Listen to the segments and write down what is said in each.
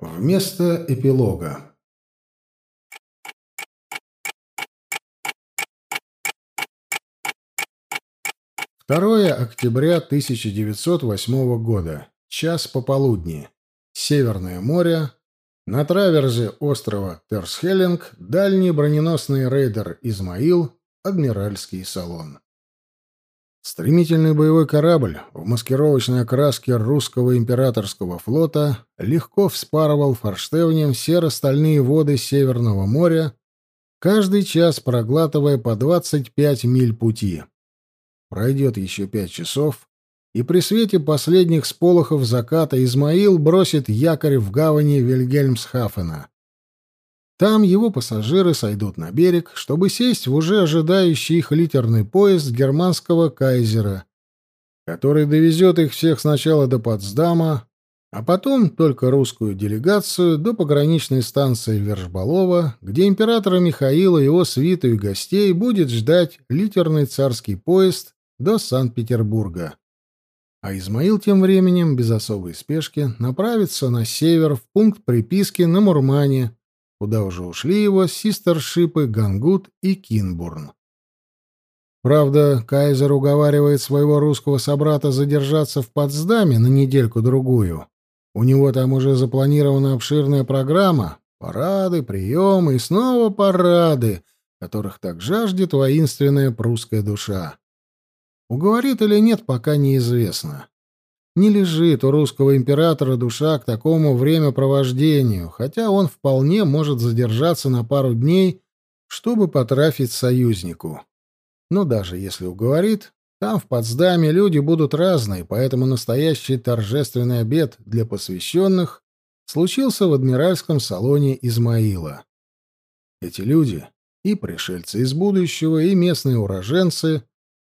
Вместо эпилога. Второе октября 1908 года. Час пополудни. Северное море. На траверзе острова Терсхеллинг дальний броненосный рейдер «Измаил», адмиральский салон. Стремительный боевой корабль в маскировочной окраске русского императорского флота легко вспарывал форштевнем серо-стальные воды Северного моря, каждый час проглатывая по 25 миль пути. Пройдет еще пять часов, и при свете последних сполохов заката Измаил бросит якорь в гавани Вильгельмсхафена. Там его пассажиры сойдут на берег, чтобы сесть в уже ожидающий их литерный поезд германского кайзера, который довезет их всех сначала до Потсдама, а потом только русскую делегацию до пограничной станции Вержбалова, где императора Михаила его свиту и гостей будет ждать литерный царский поезд до Санкт-Петербурга. А Измаил тем временем, без особой спешки, направится на север в пункт приписки на Мурмане, куда уже ушли его систершипы Гангут и Кинбурн. Правда, Кайзер уговаривает своего русского собрата задержаться в Потсдаме на недельку-другую. У него там уже запланирована обширная программа, парады, приемы и снова парады, которых так жаждет воинственная прусская душа. Уговорит или нет, пока неизвестно. Не лежит у русского императора душа к такому времяпровождению, хотя он вполне может задержаться на пару дней, чтобы потрафить союзнику. Но даже если уговорит, там в Потсдаме люди будут разные, поэтому настоящий торжественный обед для посвященных случился в адмиральском салоне Измаила. Эти люди, и пришельцы из будущего, и местные уроженцы,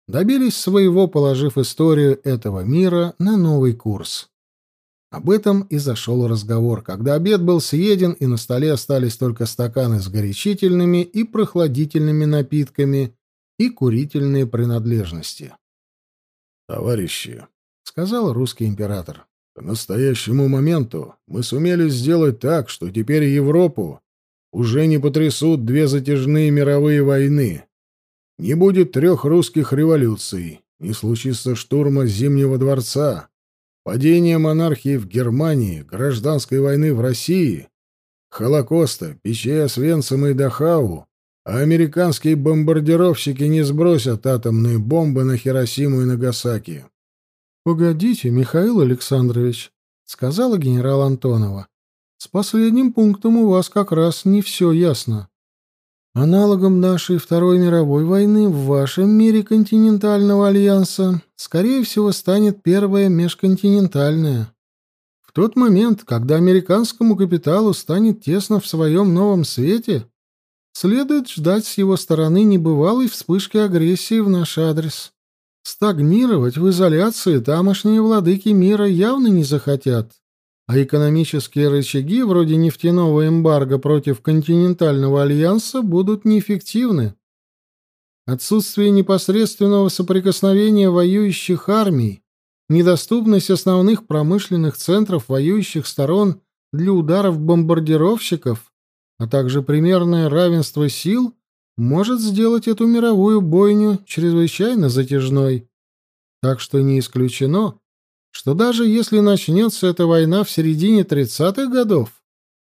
добились своего, положив историю этого мира на новый курс. Об этом и зашел разговор, когда обед был съеден и на столе остались только стаканы с горячительными и прохладительными напитками и курительные принадлежности. «Товарищи», — сказал русский император, — «к настоящему моменту мы сумели сделать так, что теперь Европу уже не потрясут две затяжные мировые войны, не будет трех русских революций, не случится штурма Зимнего дворца, падения монархии в Германии, гражданской войны в России, Холокоста, печей Освенцима и Дахау, а американские бомбардировщики не сбросят атомные бомбы на Хиросиму и Нагасаки. «Погодите, Михаил Александрович», — сказала генерал Антонова. «С последним пунктом у вас как раз не все ясно. Аналогом нашей Второй мировой войны в вашем мире континентального альянса, скорее всего, станет первая межконтинентальная. В тот момент, когда американскому капиталу станет тесно в своем новом свете, следует ждать с его стороны небывалой вспышки агрессии в наш адрес. Стагнировать в изоляции тамошние владыки мира явно не захотят а экономические рычаги вроде нефтяного эмбарго против континентального альянса будут неэффективны. Отсутствие непосредственного соприкосновения воюющих армий, недоступность основных промышленных центров воюющих сторон для ударов бомбардировщиков, а также примерное равенство сил может сделать эту мировую бойню чрезвычайно затяжной. Так что не исключено, что даже если начнется эта война в середине 30-х годов,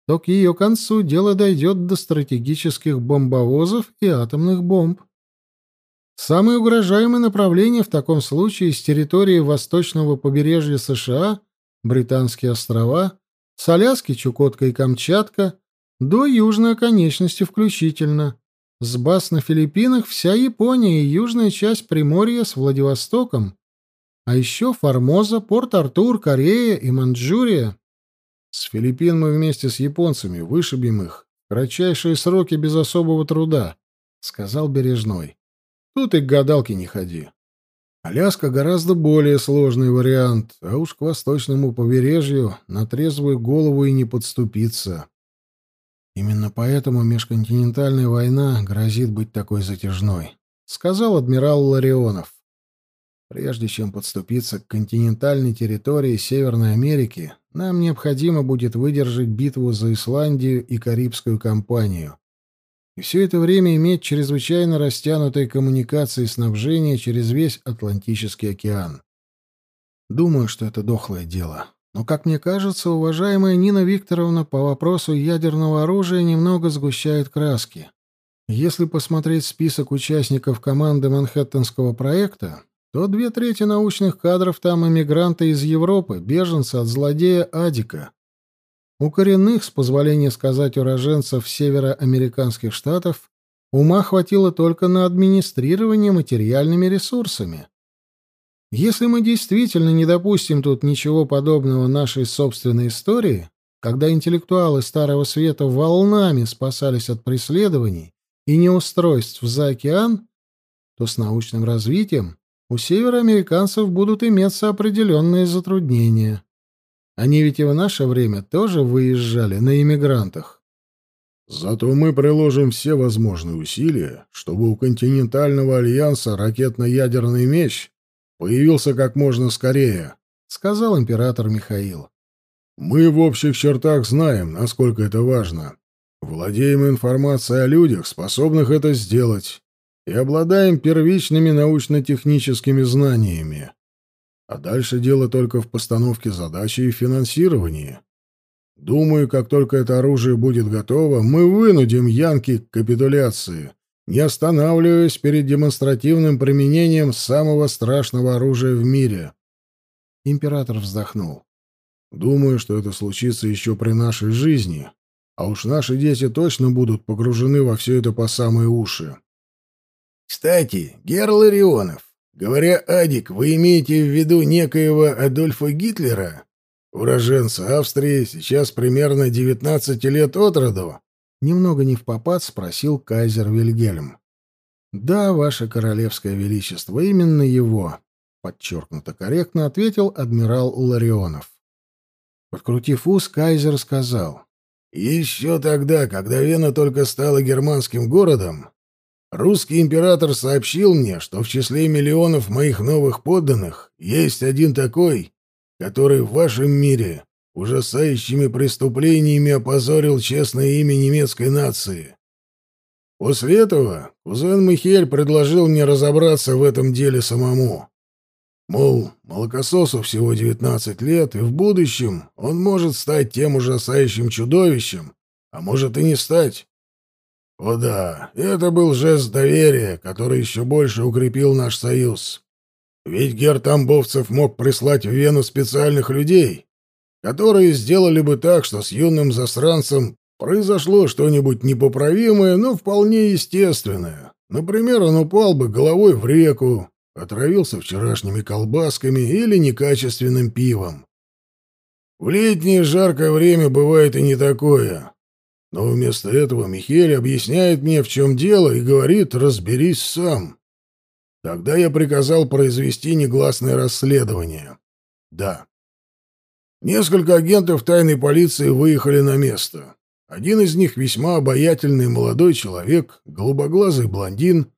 то к ее концу дело дойдет до стратегических бомбовозов и атомных бомб. Самое угрожаемое направление в таком случае с территории восточного побережья США, Британские острова, с Аляски, Чукотка и Камчатка, до южной оконечности включительно. С баз на Филиппинах вся Япония и южная часть Приморья с Владивостоком, а еще Формоза, Порт-Артур, Корея и Манчжурия. С Филиппин мы вместе с японцами вышибем их кратчайшие сроки без особого труда, — сказал Бережной. Тут и к гадалке не ходи. Аляска гораздо более сложный вариант, а уж к восточному побережью на трезвую голову и не подступиться. Именно поэтому межконтинентальная война грозит быть такой затяжной, — сказал адмирал Ларионов. Прежде чем подступиться к континентальной территории Северной Америки, нам необходимо будет выдержать битву за Исландию и Карибскую кампанию. И все это время иметь чрезвычайно растянутые коммуникации и снабжение через весь Атлантический океан. Думаю, что это дохлое дело. Но, как мне кажется, уважаемая Нина Викторовна по вопросу ядерного оружия немного сгущает краски. Если посмотреть список участников команды Манхэттенского проекта, то две трети научных кадров там эмигранты из Европы, беженцы от злодея Адика. У коренных, с позволения сказать уроженцев североамериканских штатов, ума хватило только на администрирование материальными ресурсами. Если мы действительно не допустим тут ничего подобного нашей собственной истории, когда интеллектуалы Старого Света волнами спасались от преследований и неустройств за океан, то с научным развитием у североамериканцев будут иметься определенные затруднения. Они ведь и в наше время тоже выезжали на иммигрантах. Зато мы приложим все возможные усилия, чтобы у континентального альянса ракетно-ядерный меч появился как можно скорее, сказал император Михаил. Мы в общих чертах знаем, насколько это важно. Владеем информацией о людях, способных это сделать и обладаем первичными научно-техническими знаниями. А дальше дело только в постановке задачи и финансировании. Думаю, как только это оружие будет готово, мы вынудим Янки к капитуляции, не останавливаясь перед демонстративным применением самого страшного оружия в мире. Император вздохнул. Думаю, что это случится еще при нашей жизни, а уж наши дети точно будут погружены во все это по самые уши. Кстати, Герл Ирионов, говоря Адик, вы имеете в виду некоего Адольфа Гитлера? Уроженца Австрии, сейчас примерно 19 лет от роду? Немного не в попад спросил кайзер Вильгельм. «Да, ваше королевское величество, именно его», — подчеркнуто корректно ответил адмирал Ларионов. Подкрутив ус, кайзер сказал. «Еще тогда, когда Вена только стала германским городом, Русский император сообщил мне, что в числе миллионов моих новых подданных есть один такой, который в вашем мире ужасающими преступлениями опозорил честное имя немецкой нации. После этого кузен Михель предложил мне разобраться в этом деле самому. Мол, молокососу всего 19 лет, и в будущем он может стать тем ужасающим чудовищем, а может и не стать. О да, это был жест доверия, который еще больше укрепил наш союз. Ведь Гер Тамбовцев мог прислать в Вену специальных людей, которые сделали бы так, что с юным засранцем произошло что-нибудь непоправимое, но вполне естественное. Например, он упал бы головой в реку, отравился вчерашними колбасками или некачественным пивом. В летнее жаркое время бывает и не такое. Но вместо этого Михель объясняет мне, в чем дело, и говорит «разберись сам». Тогда я приказал произвести негласное расследование. Да. Несколько агентов тайной полиции выехали на место. Один из них, весьма обаятельный молодой человек, голубоглазый блондин,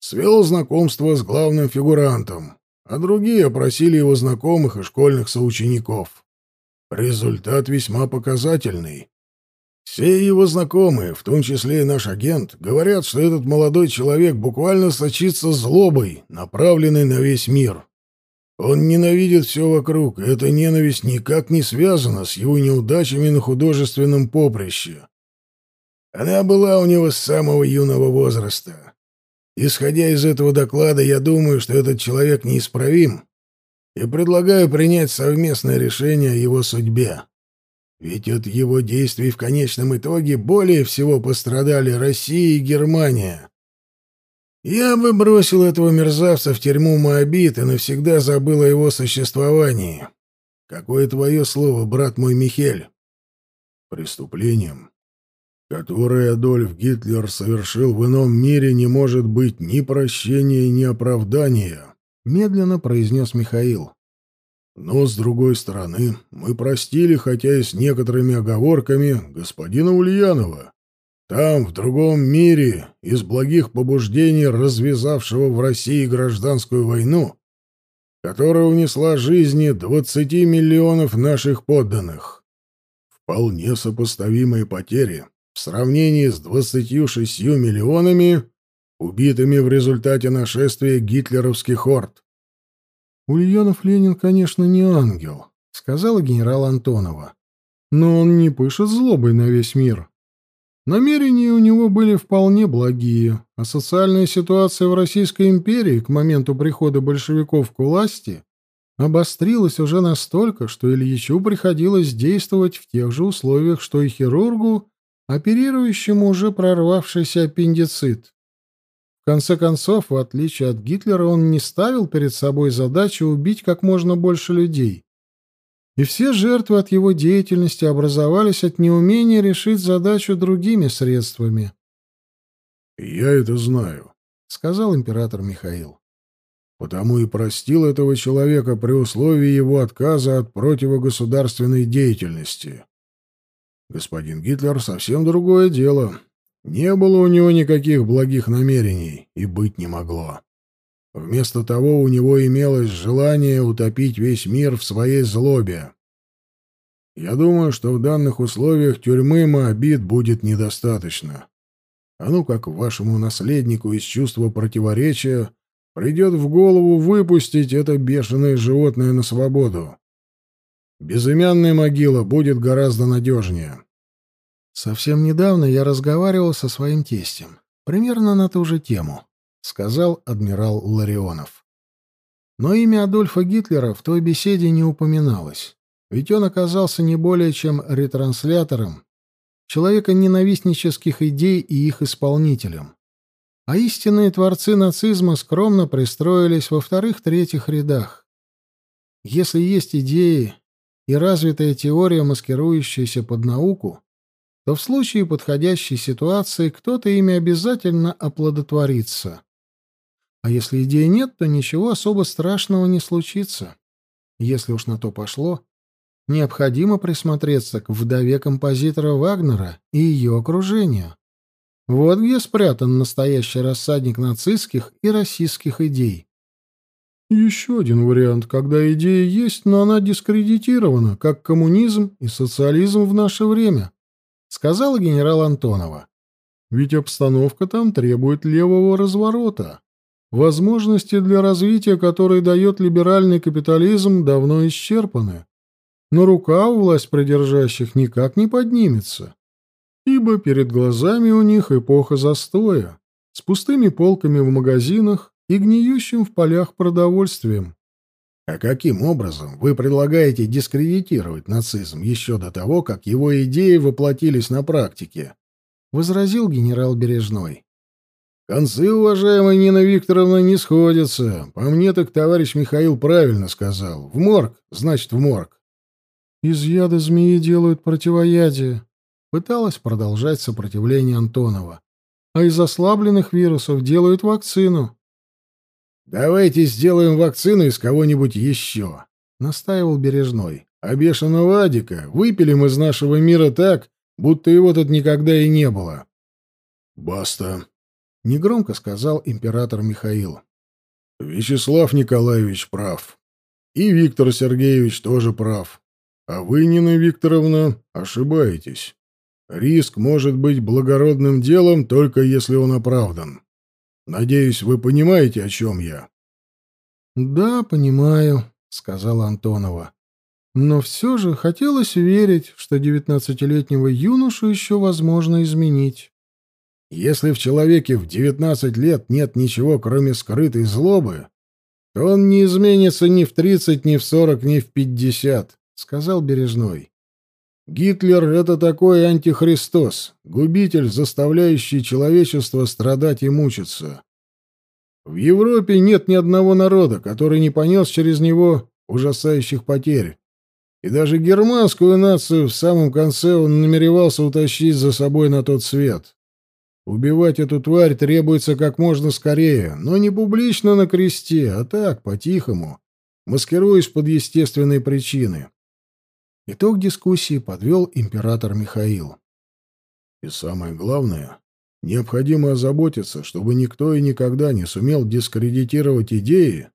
свел знакомство с главным фигурантом, а другие опросили его знакомых и школьных соучеников. Результат весьма показательный. Все его знакомые, в том числе и наш агент, говорят, что этот молодой человек буквально сочится злобой, направленной на весь мир. Он ненавидит все вокруг, и эта ненависть никак не связана с его неудачами на художественном поприще. Она была у него с самого юного возраста. Исходя из этого доклада, я думаю, что этот человек неисправим, и предлагаю принять совместное решение о его судьбе. Ведь от его действий в конечном итоге более всего пострадали Россия и Германия. Я бы бросил этого мерзавца в тюрьму Моабит и навсегда забыл о его существовании. Какое твое слово, брат мой Михель? Преступлением, которое Адольф Гитлер совершил в ином мире, не может быть ни прощения, ни оправдания, медленно произнес Михаил. Но, с другой стороны, мы простили, хотя и с некоторыми оговорками, господина Ульянова. Там, в другом мире, из благих побуждений развязавшего в России гражданскую войну, которая унесла жизни 20 миллионов наших подданных. Вполне сопоставимые потери в сравнении с 26 миллионами, убитыми в результате нашествия гитлеровских орд. «Ульянов Ленин, конечно, не ангел», — сказала генерал Антонова. «Но он не пышет злобой на весь мир. Намерения у него были вполне благие, а социальная ситуация в Российской империи к моменту прихода большевиков к власти обострилась уже настолько, что Ильичу приходилось действовать в тех же условиях, что и хирургу, оперирующему уже прорвавшийся аппендицит. В конце концов, в отличие от Гитлера, он не ставил перед собой задачу убить как можно больше людей и все жертвы от его деятельности образовались от неумения решить задачу другими средствами. «Я это знаю», — сказал император Михаил. «Потому и простил этого человека при условии его отказа от противогосударственной деятельности. Господин Гитлер — совсем другое дело. Не было у него никаких благих намерений, и быть не могло. Вместо того у него имелось желание утопить весь мир в своей злобе. Я думаю, что в данных условиях тюрьмы Моабит будет недостаточно. А ну как вашему наследнику из чувства противоречия придет в голову выпустить это бешеное животное на свободу. Безымянная могила будет гораздо надежнее. Совсем недавно я разговаривал со своим тестем. Примерно на ту же тему. — сказал адмирал Ларионов. Но имя Адольфа Гитлера в той беседе не упоминалось, ведь он оказался не более чем ретранслятором, человека ненавистнических идей и их исполнителем. А истинные творцы нацизма скромно пристроились во вторых-третьих рядах. Если есть идеи и развитая теория, маскирующаяся под науку, то в случае подходящей ситуации кто-то ими обязательно оплодотворится. А если идеи нет, то ничего особо страшного не случится. Если уж на то пошло, необходимо присмотреться к вдове композитора Вагнера и ее окружению. Вот где спрятан настоящий рассадник нацистских и российских идей. Еще один вариант, когда идея есть, но она дискредитирована, как коммунизм и социализм в наше время, сказала генерал Антонова. Ведь обстановка там требует левого разворота. Возможности для развития, которые дает либеральный капитализм, давно исчерпаны. Но рука у власть придержащих никак не поднимется, ибо перед глазами у них эпоха застоя, с пустыми полками в магазинах и гниющим в полях продовольствием. А каким образом вы предлагаете дискредитировать нацизм еще до того, как его идеи воплотились на практике? — возразил генерал Бережной. Концы, уважаемая Нина Викторовна, не сходятся. По мне так товарищ Михаил правильно сказал. В морг, значит, в морг. Из яда змеи делают противоядие. Пыталась продолжать сопротивление Антонова. А из ослабленных вирусов делают вакцину. Давайте сделаем вакцину из кого-нибудь еще, настаивал Бережной. А бешеного Адика выпилим из нашего мира так, будто его тут никогда и не было. Баста, — негромко сказал император Михаил. «Вячеслав Николаевич прав. И Виктор Сергеевич тоже прав. А вы, Нина Викторовна, ошибаетесь. Риск может быть благородным делом, только если он оправдан. Надеюсь, вы понимаете, о чем я?» «Да, понимаю», — сказала Антонова. «Но все же хотелось верить, что девятнадцатилетнего юношу еще возможно изменить». Если в человеке в 19 лет нет ничего, кроме скрытой злобы, то он не изменится ни в 30, ни в 40, ни в 50, — сказал Бережной. Гитлер — это такой антихристос, губитель, заставляющий человечество страдать и мучиться. В Европе нет ни одного народа, который не понес через него ужасающих потерь. И даже германскую нацию в самом конце он намеревался утащить за собой на тот свет. Убивать эту тварь требуется как можно скорее, но не публично на кресте, а так, по-тихому, маскируясь под естественные причины. Итог дискуссии подвел император Михаил. И самое главное, необходимо озаботиться, чтобы никто и никогда не сумел дискредитировать идеи,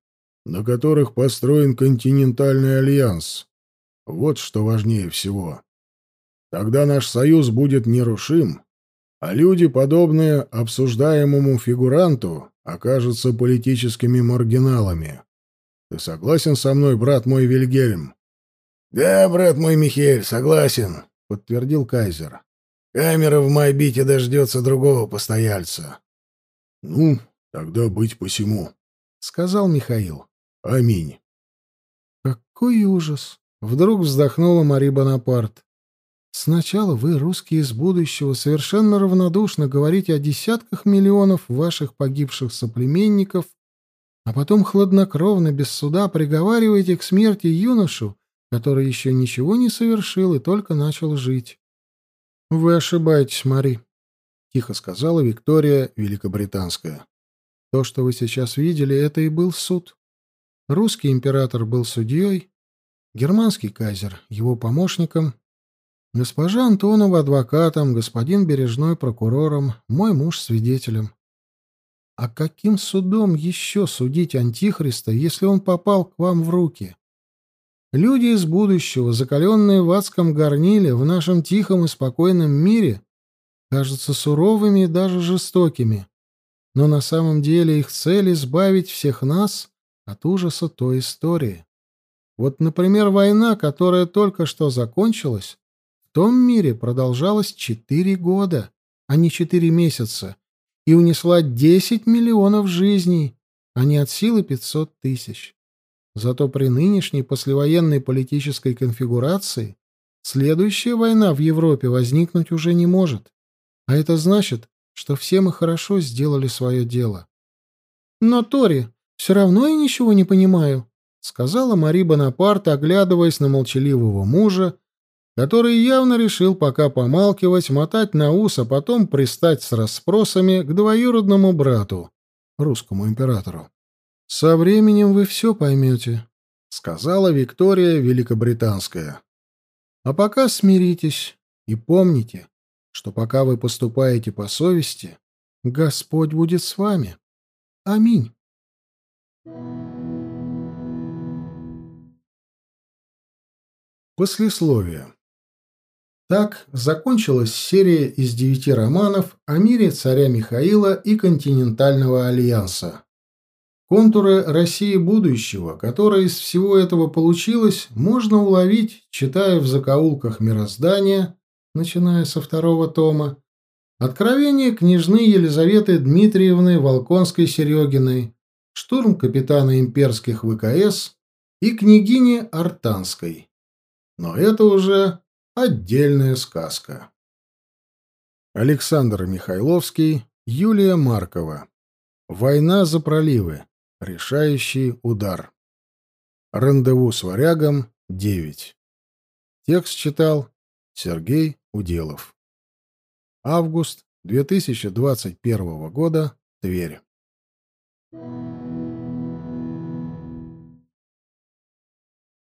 на которых построен континентальный альянс. Вот что важнее всего. Тогда наш союз будет нерушим, а люди, подобные обсуждаемому фигуранту, окажутся политическими маргиналами. Ты согласен со мной, брат мой Вильгельм? — Да, брат мой Михель, согласен, — подтвердил Кайзер. — Камера в Майбите дождется другого постояльца. — Ну, тогда быть посему, — сказал Михаил. — Аминь. — Какой ужас! — вдруг вздохнула Мари Бонапарт. Сначала вы, русские из будущего, совершенно равнодушно говорите о десятках миллионов ваших погибших соплеменников, а потом хладнокровно, без суда, приговариваете к смерти юношу, который еще ничего не совершил и только начал жить. — Вы ошибаетесь, Мари, — тихо сказала Виктория Великобританская. — То, что вы сейчас видели, это и был суд. Русский император был судьей, германский кайзер — его помощником, Госпожа Антонова адвокатом, господин Бережной прокурором, мой муж свидетелем. А каким судом еще судить Антихриста, если он попал к вам в руки? Люди из будущего, закаленные в адском горниле, в нашем тихом и спокойном мире, кажутся суровыми и даже жестокими. Но на самом деле их цель — избавить всех нас от ужаса той истории. Вот, например, война, которая только что закончилась, том мире продолжалась четыре года, а не четыре месяца, и унесла десять миллионов жизней, а не от силы пятьсот тысяч. Зато при нынешней послевоенной политической конфигурации следующая война в Европе возникнуть уже не может. А это значит, что все мы хорошо сделали свое дело. «Но, Тори, все равно я ничего не понимаю», — сказала Мари Бонапарт, оглядываясь на молчаливого мужа, который явно решил пока помалкивать, мотать на ус, а потом пристать с расспросами к двоюродному брату, русскому императору. «Со временем вы все поймете», — сказала Виктория Великобританская. «А пока смиритесь и помните, что пока вы поступаете по совести, Господь будет с вами. Аминь». Послесловие так закончилась серия из девяти романов о мире царя Михаила и континентального альянса. Контуры России будущего, которое из всего этого получилось, можно уловить, читая в закоулках мироздания, начиная со второго тома, Откровение княжны Елизаветы Дмитриевны Волконской-Серегиной, штурм капитана имперских ВКС и княгини Артанской. Но это уже Отдельная сказка. Александр Михайловский, Юлия Маркова. Война за проливы. Решающий удар. Рандеву с варягом 9. Текст читал Сергей Уделов. Август 2021 года. Тверь.